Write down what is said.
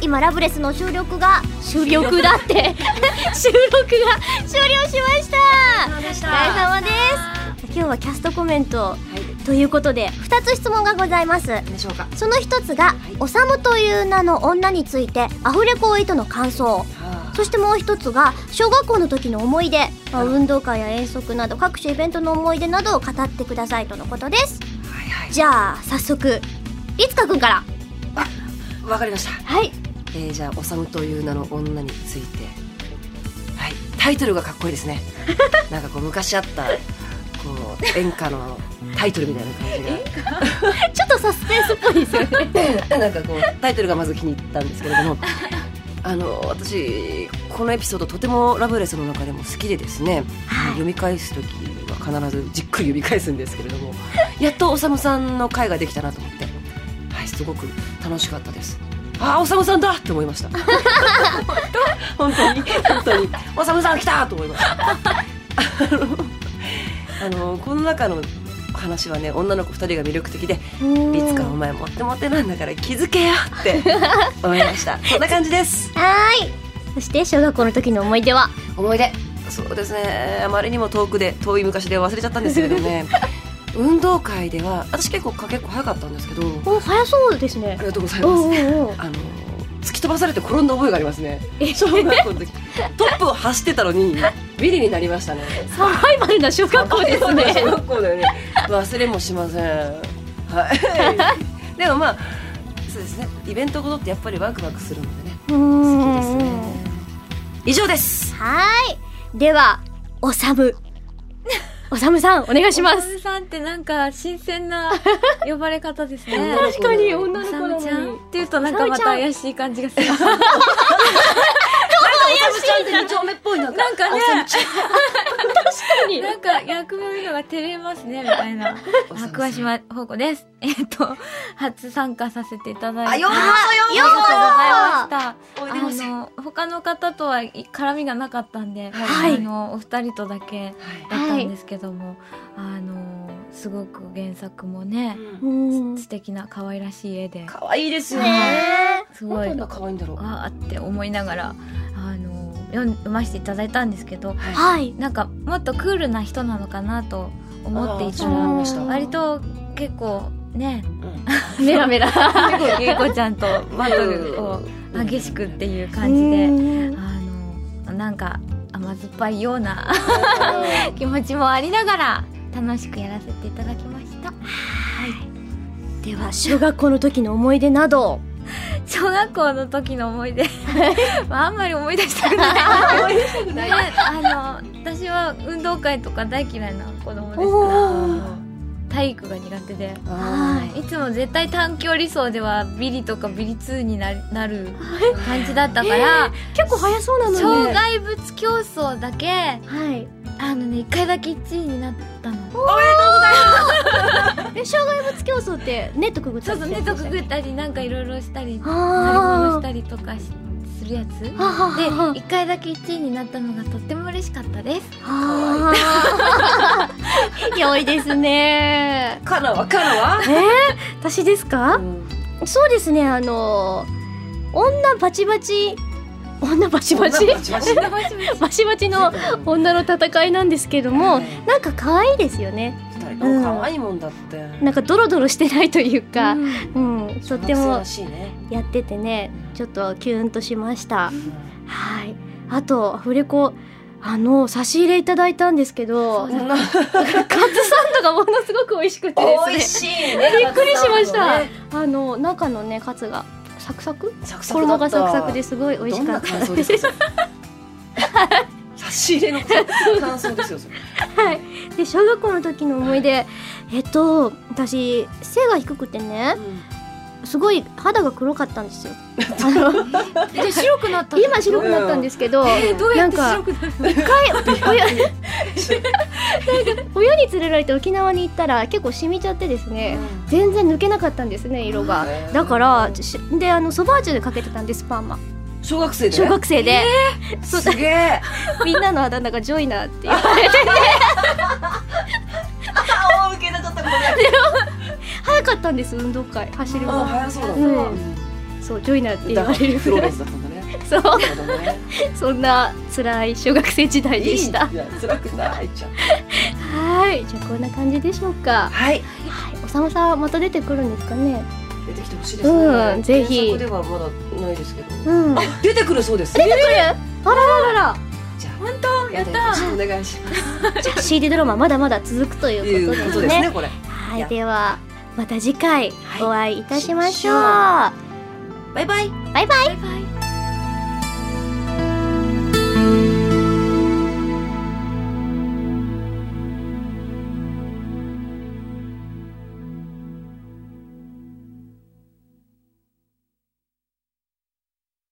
様ラブレスの収録が収録だって。収録が終了しました。お疲れ様です。今日はキャストコメント。ということで2つ質問がございます。その1つが「おさむという名の女についてアフレコをいとの感想」そしてもう一つが小学校の時の思い出、まあ、運動会や遠足など各種イベントの思い出などを語ってくださいとのことです。はいはい。じゃあ早速いつかくんから。わかりました。はいえー、じゃあ「おさむという名の女について」はい。タイトルがかっこいいですね。なんかこう昔あったこう演歌のタイトルみたいな感じ ちょっとサスペンスっぽいですよね。が なんかこうタイトルがまず気に入ったんですけれども。あの私このエピソードとてもラブレスの中でも好きでですね、はい。読み返す時は必ずじっくり読み返すんですけれども。やっとおさむさんの回ができたなと思って。はいすごく楽しかったですああおさむさんだ。って思いました。本当に。本当に。おさむさん来た。と思いました。あのこの中の話はね女の子2人が魅力的でいつかお前モテモテなんだから気づけよって思いました。そんな感じです。はーい。そして小学校の時の思い出は？思い出。そうですね。あまりにも遠くで遠い昔で忘れちゃったんですけれどもね運動会では私結構結構早かったんですけどお早そうですね。ありがとうございおます。うおうおうあの突き飛ばされて転んだ覚えがありますね。小学校の時。トップを走ってたのにビリになりましたね。サバイバルな小学校です小ね学校だよね忘れもしません。はい。でもまあそうですね。イベントごとってやっぱりワクワクするのでねう好きですんね。以上です。はーい。ではおさむおさむさんお願いします。おさむさんってなんか新鮮な 呼ばれ方ですね。確かに女の子なのむちゃんにっていうとなんかまた怪しい感じがする。ちゃんって二丁目っぽいなんかなんかねに。なんか役目を見るのが照れますねみたいな。あ桑島宝子です。えっと初参加させていただいて。あようこそありがとうございました。あの他の方とは絡みがなかったんで、はい。あのお二人とだけだったんですけども、あのすごく原作もね、うん。素敵な可愛らしい絵で、可愛いですよねねすごい。可愛いんだろう。わーって思いながらあの読ん読ませていただいたんですけど、はい。なんかもっとクールな人なのかなと思っていたら割と結構ねメラメラゆいこちゃんとバトルを激しくっていう感じでうん。あのなんか甘酸っぱいような 気持ちもありながら楽しくやらせていただきました。では小学校の時の思い出など。小学校の時の思い出 まああんまり思い出したくない。ねあの私は運動会とか大嫌いな子供ですから。体育が苦手で。はい。いつも絶対短距離走ではビリとかビリ2になる感じだったから結構早そうなのね。障害物競争だけはい。あのね一回だけ1位になったの。え障害物競争ってネットくぐったそうそうネットくぐったりなんかいろいろしたり乗りあ物したりとかしするやつ。で一回だけ1位になったのがとっても嬉しかったです。良いですね。かなわかなわえー、私ですか、そうですね。あの女バチバチ。女バチバチ？バチバチ。バチバチの女の戦いなんですけどもなんか可愛いですよね二人とも可愛いもんだって。なんかドロドロしてないというか、うん。うん、とってもやっててねちょっとキュンとしました。はい。あとアフレコあの差し入れいただいたんですけど カツサンドがものすごく美味しくて美味ですね。しいね。びっくりしました、ね。あの中のねカツがサクサク？サクサク衣がサクサクですごい美味しかった。どんな感想ですか？差し入れの感想 ですよそれ。はい。で小学校の時の思い出。えっと私背が低くてねすごい肌が黒かったんですよ。あので白くなった今白くなったんですけど、えーどうやってなんか白くなった一回親 なんか親に連れられて沖縄に行ったら結構染みちゃってですね、全然抜けなかったんですね色が。だからしであのソバーチュでかけてたんですパーマ小学生で？小学生で、そう。すげえ。みんなのあだ名がジョイナーって言われてあ受けたちょっとごめん早かったんです運動会走るあの早そうだうん。うん。そうジョイナーって言われるフローレンスだったんだね。そう。ね。そんな辛い小学生時代でした。いい。辛くないじゃん。はい。じゃあこんな感じでしょうか。はい。はい。おさむさんまた出てくるんですかね出てきてほしいですね、うんぜひ。原作ではまだないですけど、うん。あ出てくるそうです。出てくる。あらららら。じゃあ本当？やっまた。よろしくお願いします。じゃあ CD ドラマまだまだ続くといといううここととでねですすねこれ。はいではまた次回はい。お会いいたしましょう、しまバイバイ。バイバイ。バイバイ